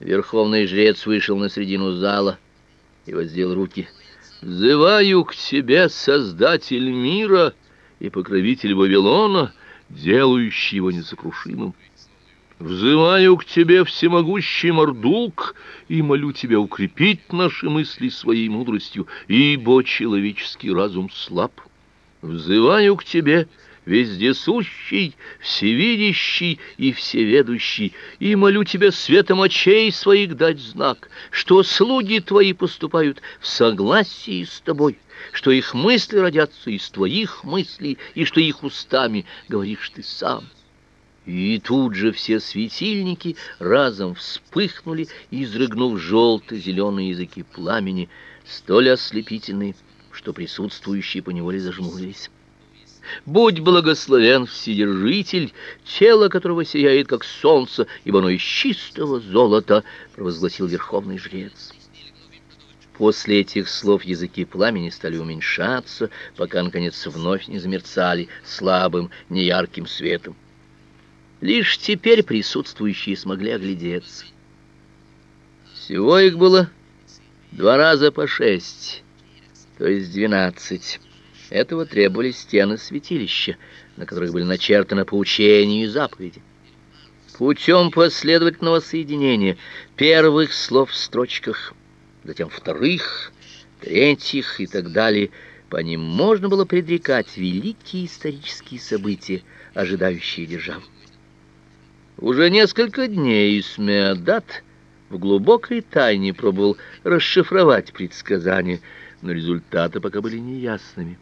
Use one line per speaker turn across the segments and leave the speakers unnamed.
Верховный жрец вышел на середину зала и воздел руки. «Взываю к тебе, Создатель мира и покровитель Вавилона, делающий его несокрушимым. Взываю к тебе, всемогущий Мордук, и молю тебя укрепить наши мысли своей мудростью, ибо человеческий разум слаб. Взываю к тебе, — вездесущий, всевидящий и всеведущий, и молю тебя светом очей своих дать знак, что слуги твои поступают в согласии с тобой, что их мысли родятся из твоих мыслей, и что их устами говоришь ты сам». И тут же все светильники разом вспыхнули, изрыгнув желто-зеленые языки пламени, столь ослепительные, что присутствующие поневоле зажмурились. Будь благословен Вседержитель, тело которого сияет, как солнце, ибо оно из чистого золота, — провозгласил верховный жрец. После этих слов языки пламени стали уменьшаться, пока, наконец, вновь не замерцали слабым, неярким светом. Лишь теперь присутствующие смогли оглядеться. Всего их было два раза по шесть, то есть двенадцать. Этого требовали стены святилища, на которых были начертаны поучения и заповеди. Путем последовательного соединения первых слов в строчках, затем вторых, третьих и так далее, по ним можно было предрекать великие исторические события, ожидающие державу. Уже несколько дней Исмеадат в глубокой тайне пробовал расшифровать предсказания, но результаты пока были неясными.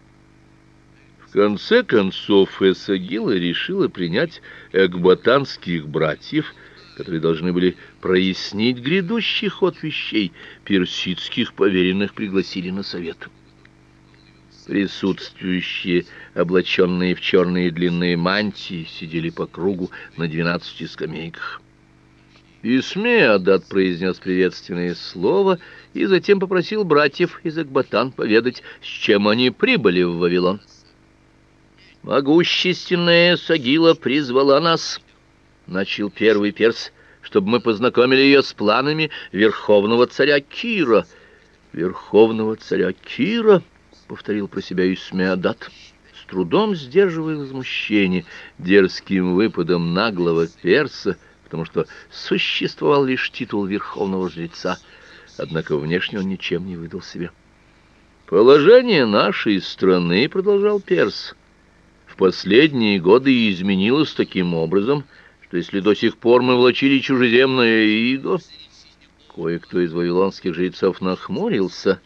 В конце концов Эсагила решила принять экбатанских братьев, которые должны были прояснить грядущий ход вещей. Персидских поверенных пригласили на совет. Присутствующие, облаченные в черные длинные мантии, сидели по кругу на двенадцати скамейках. Исмеадат произнес приветственное слово и затем попросил братьев из Экбатан поведать, с чем они прибыли в Вавилон. Могущественная Сагила призвала нас, начал первый перс, чтобы мы познакомили ее с планами верховного царя Кира. Верховного царя Кира, повторил про себя Исмеадат, с трудом сдерживая возмущение дерзким выпадом наглого перса, потому что существовал лишь титул верховного жреца, однако внешне он ничем не выдал себе. Положение нашей страны, продолжал перс, — последние годы изменилось таким образом, что если до сих пор мы влачили чужеземное иго, кое-кто из вавилонских жрецов нахмурился,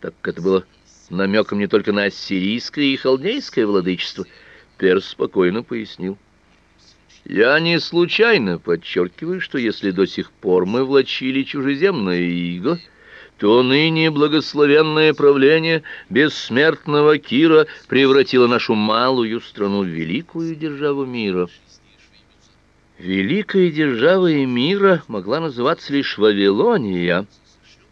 так как это было намеком не только на ассирийское и халдейское владычество, Перс спокойно пояснил. Я не случайно подчеркиваю, что если до сих пор мы влачили чужеземное иго, то ныне благословенное правление бессмертного Кира превратило нашу малую страну в великую державу мира. Великая держава и мира могла называться лишь Вавилония,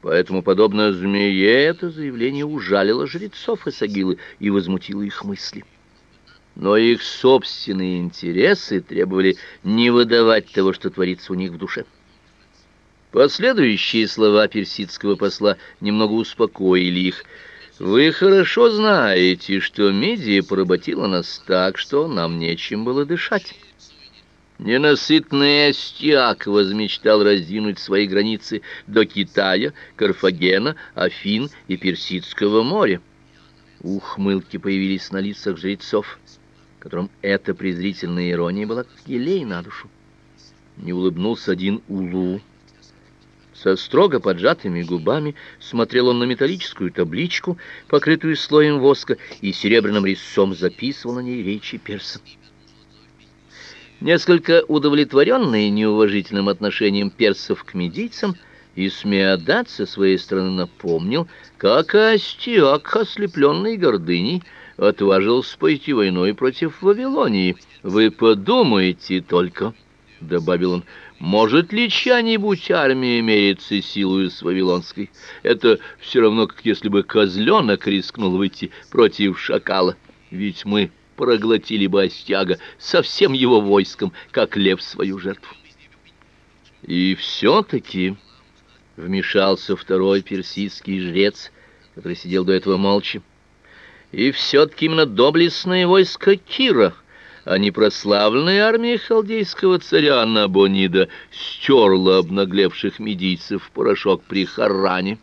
поэтому, подобно змее, это заявление ужалило жрецов Исагилы и возмутило их мысли. Но их собственные интересы требовали не выдавать того, что творится у них в душе. Последующие слова персидского посла немного успокоили их. Вы хорошо знаете, что Медия поработила нас так, что нам нечем было дышать. Ненасытный Астиак возмечтал раздвинуть свои границы до Китая, Карфагена, Афин и Персидского моря. Ухмылки появились на лицах жрецов, которым эта презрительная ирония была елей на душу. Не улыбнулся один Улу, со строго поджатыми губами смотрел он на металлическую табличку, покрытую слоем воска, и серебряным резцом записывал на ней речи перса. Несколько удовлетворенный неуважительным отношением персов к медийцам, Исмеадат со своей стороны напомнил, как Астиак, ослепленный гордыней, отважился пойти войной против Вавилонии. «Вы подумайте только», — добавил он, — может ли чья-нибудь армия мериться силою с Вавилонской? Это все равно, как если бы козленок рискнул выйти против шакала. Ведь мы проглотили бы Остяга со всем его войском, как лев свою жертву. И все-таки вмешался второй персидский жрец, который сидел до этого молча. И все-таки именно доблестное войско Кира, а не прославленная армия халдейского царя Набонида, стерла обнаглевших медийцев в порошок при Харране.